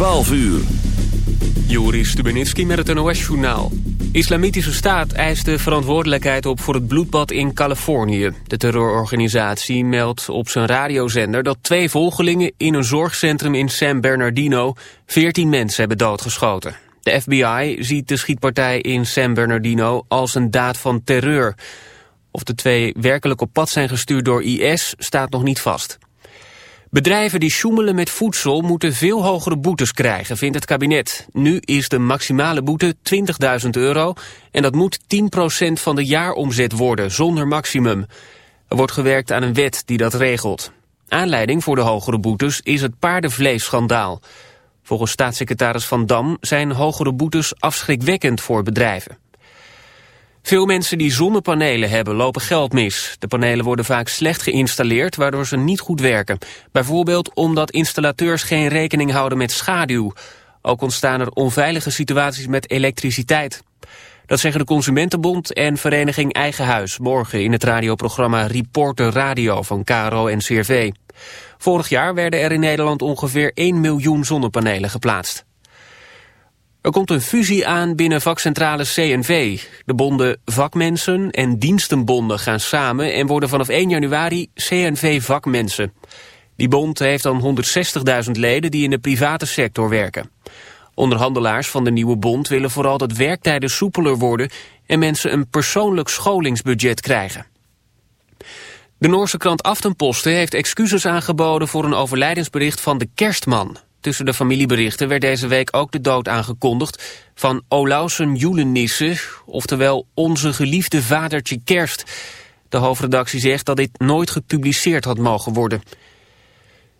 12 uur. Joris Stubenitski met het NOS-journaal. Islamitische Staat eist de verantwoordelijkheid op voor het bloedbad in Californië. De terrororganisatie meldt op zijn radiozender dat twee volgelingen in een zorgcentrum in San Bernardino 14 mensen hebben doodgeschoten. De FBI ziet de schietpartij in San Bernardino als een daad van terreur. Of de twee werkelijk op pad zijn gestuurd door IS staat nog niet vast. Bedrijven die sjoemelen met voedsel moeten veel hogere boetes krijgen, vindt het kabinet. Nu is de maximale boete 20.000 euro en dat moet 10% van de jaaromzet worden, zonder maximum. Er wordt gewerkt aan een wet die dat regelt. Aanleiding voor de hogere boetes is het paardenvleesschandaal. Volgens staatssecretaris Van Dam zijn hogere boetes afschrikwekkend voor bedrijven. Veel mensen die zonnepanelen hebben lopen geld mis. De panelen worden vaak slecht geïnstalleerd, waardoor ze niet goed werken. Bijvoorbeeld omdat installateurs geen rekening houden met schaduw. Ook ontstaan er onveilige situaties met elektriciteit. Dat zeggen de Consumentenbond en Vereniging Eigen Huis... morgen in het radioprogramma Reporter Radio van KRO en CRV. Vorig jaar werden er in Nederland ongeveer 1 miljoen zonnepanelen geplaatst. Er komt een fusie aan binnen vakcentrale CNV. De bonden vakmensen en dienstenbonden gaan samen en worden vanaf 1 januari CNV vakmensen. Die bond heeft dan 160.000 leden die in de private sector werken. Onderhandelaars van de nieuwe bond willen vooral dat werktijden soepeler worden en mensen een persoonlijk scholingsbudget krijgen. De Noorse krant Aftenposten heeft excuses aangeboden voor een overlijdensbericht van de kerstman. Tussen de familieberichten werd deze week ook de dood aangekondigd van Olausen Julenisse, oftewel onze geliefde vadertje Kerst. De hoofdredactie zegt dat dit nooit gepubliceerd had mogen worden.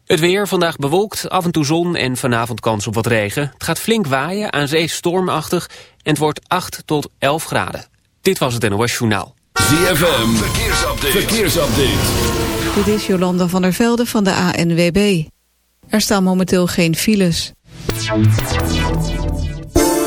Het weer vandaag bewolkt, af en toe zon en vanavond kans op wat regen. Het gaat flink waaien, aan zee stormachtig en het wordt 8 tot 11 graden. Dit was het NOS Journaal. ZFM, verkeersupdate. verkeersupdate. Dit is Jolanda van der Velde van de ANWB. Er staan momenteel geen files.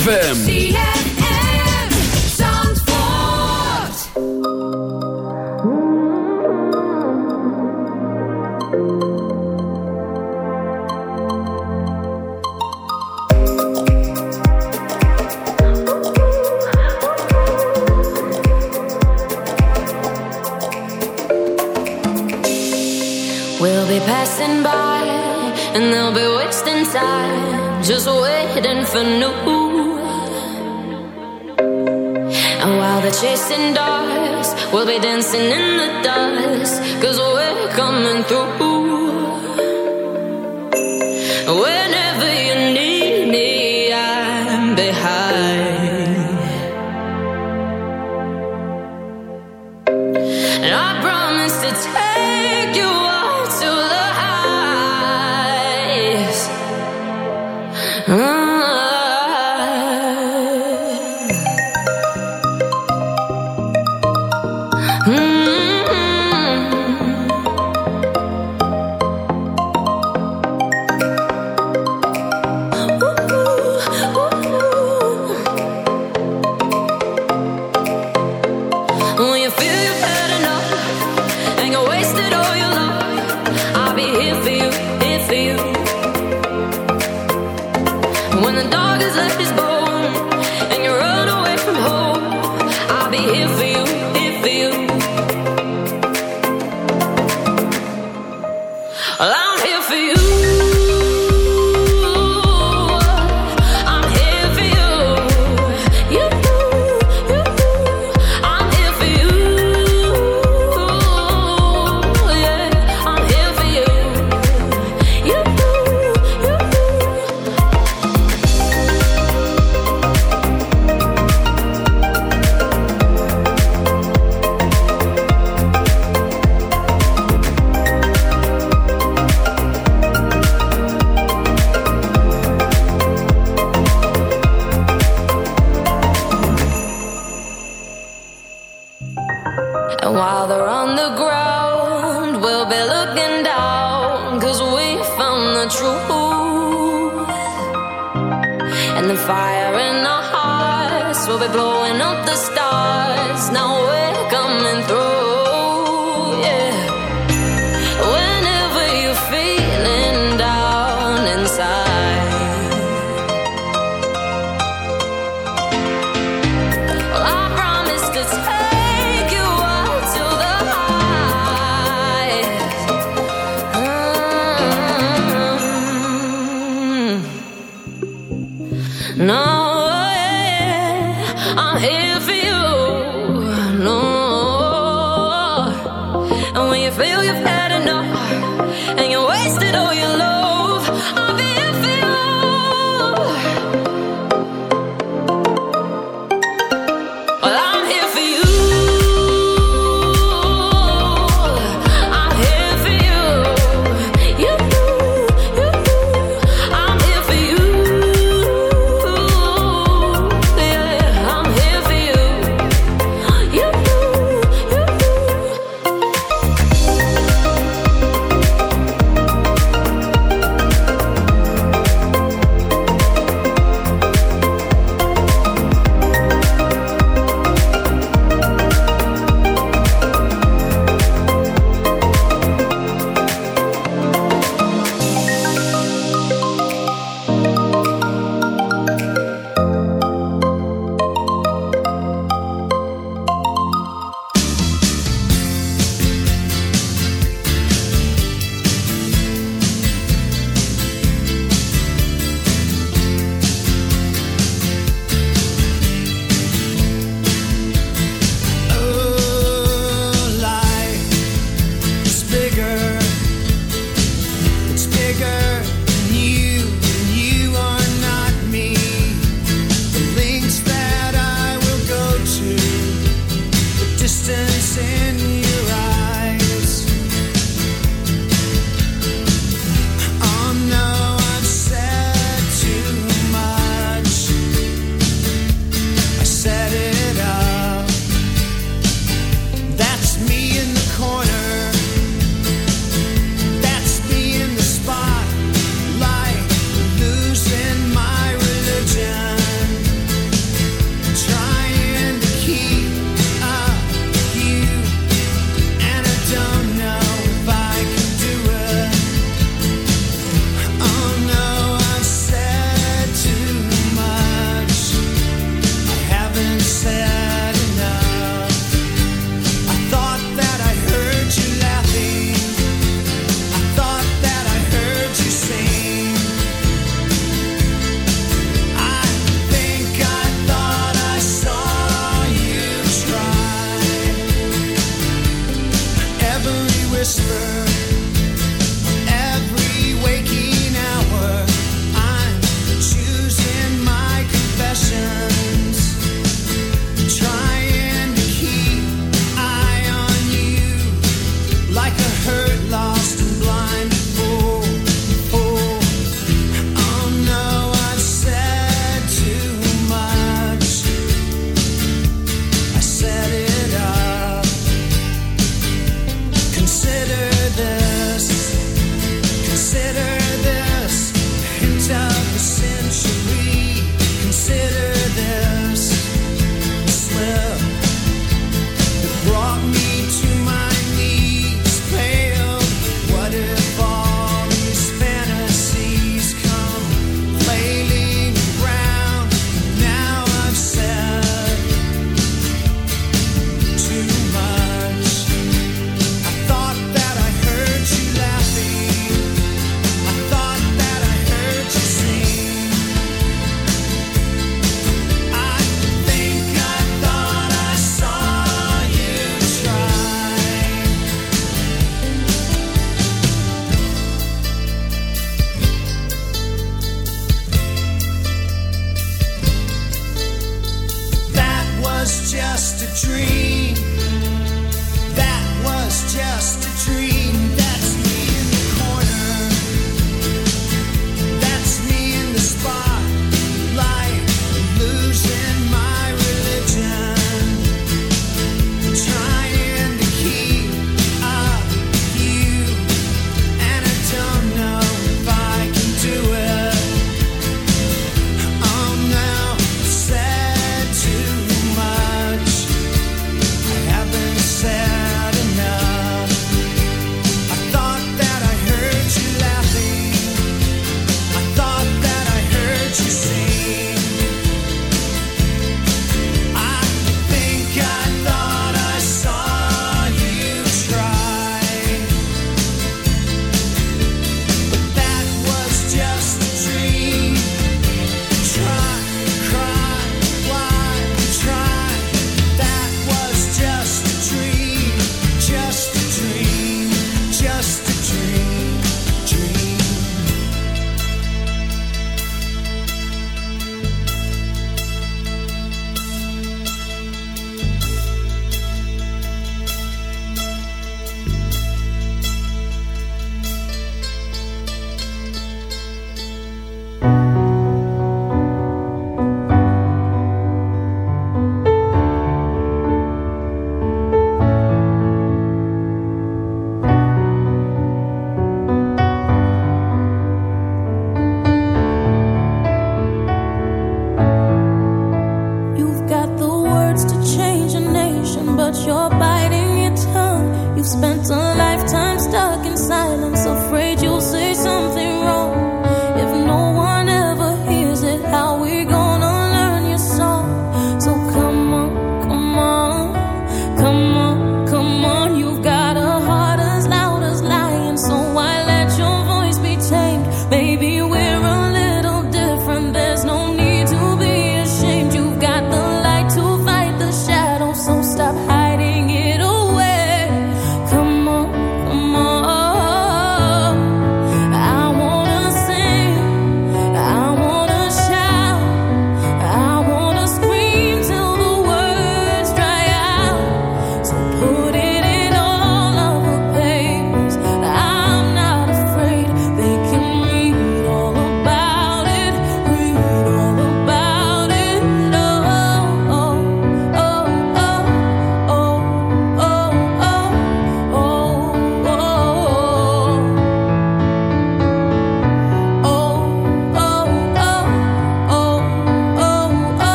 ZFM.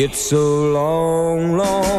It's a long, long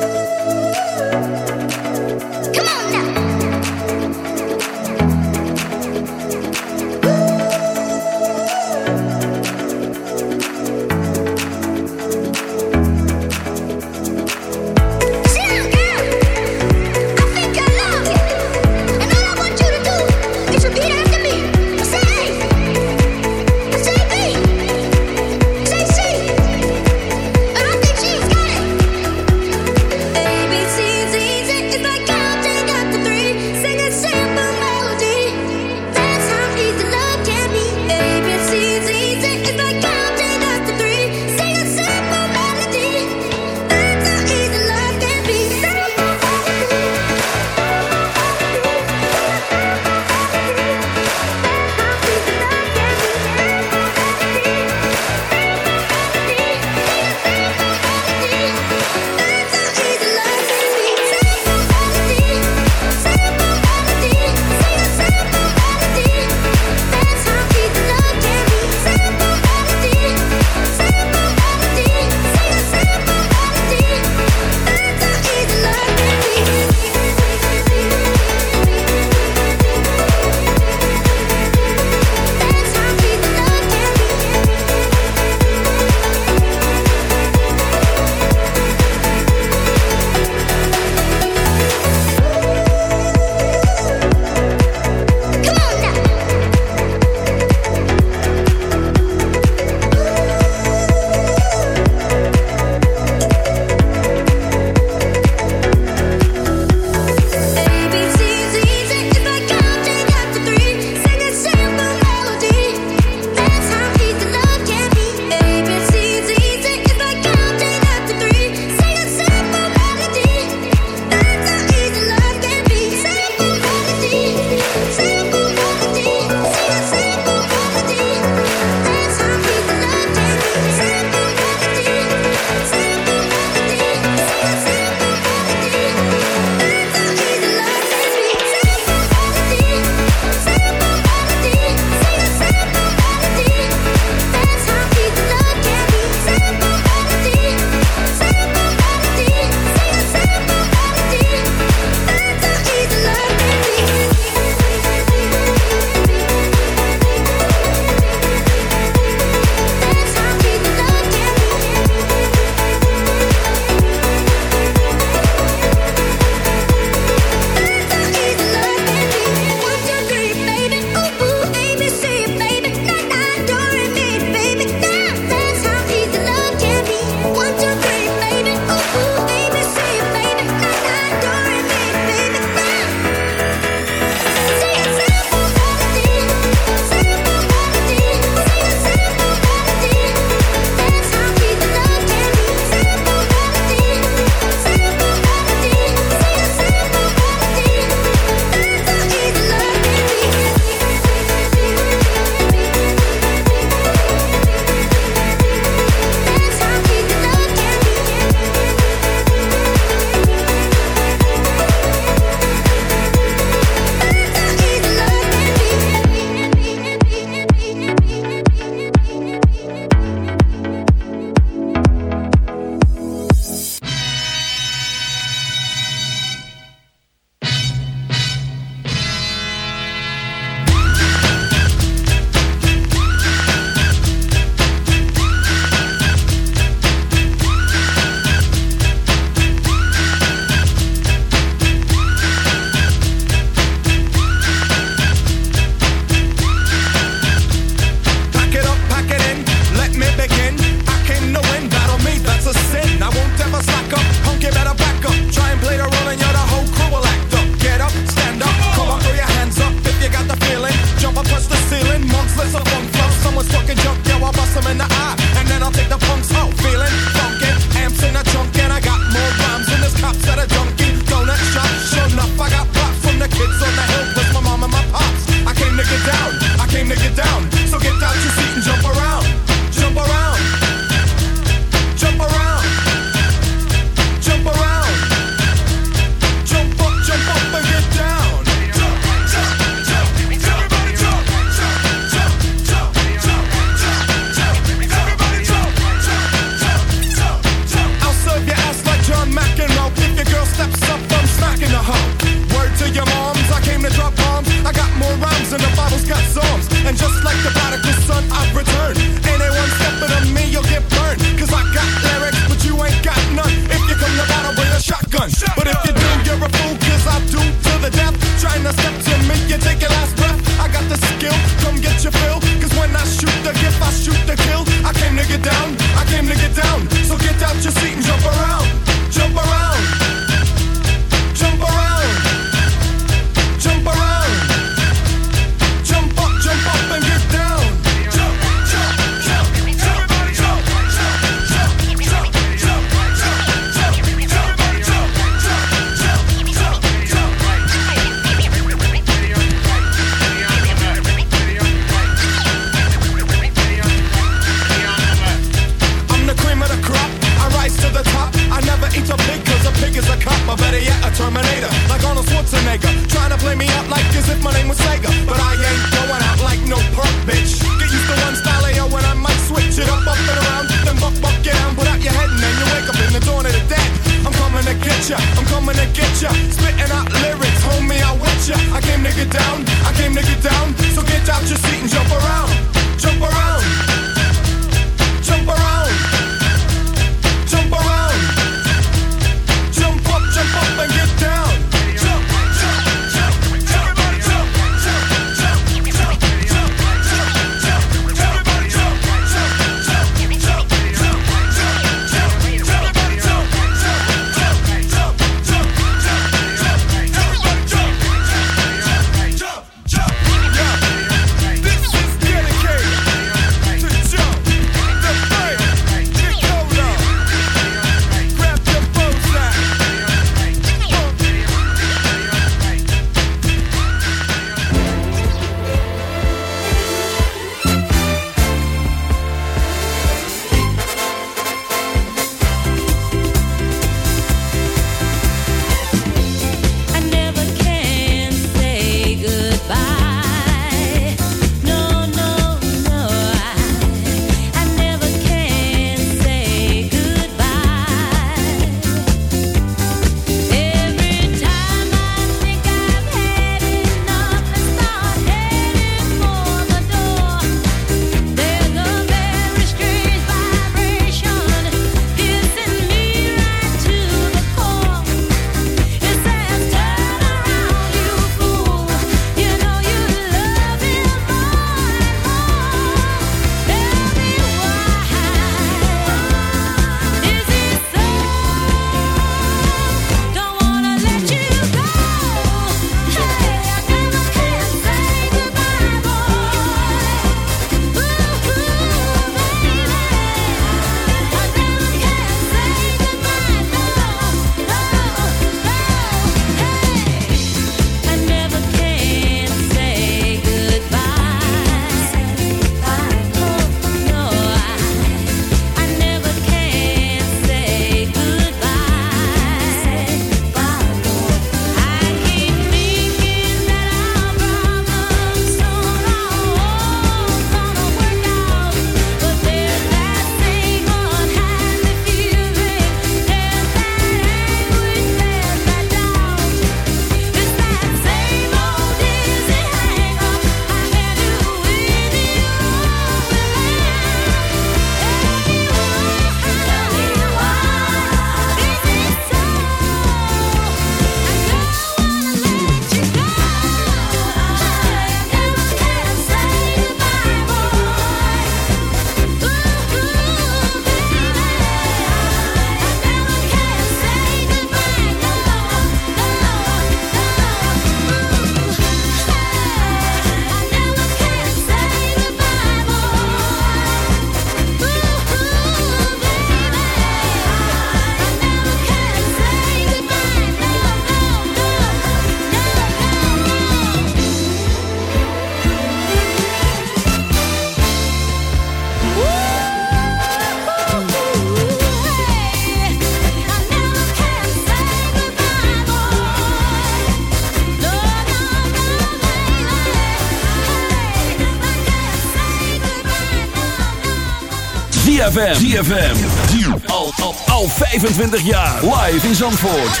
ZFM. ZFM. Al, al, al 25 jaar. Live in Zandvoort.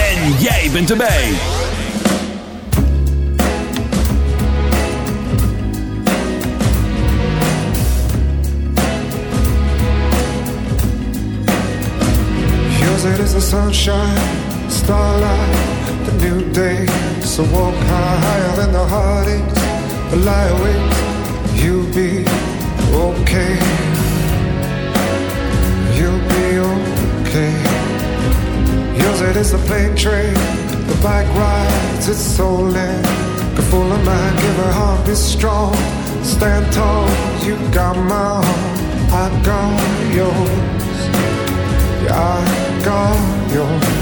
En jij bent erbij. Yours it is the sunshine, starlight, the new day. So walk higher than the heartaches, the lie awake. You'll be okay. Yours it is the plane train, the bike rides, it's stolen. Go full of mind, give her heart, be strong. Stand tall, you got my heart, I got yours. Yeah, I got yours.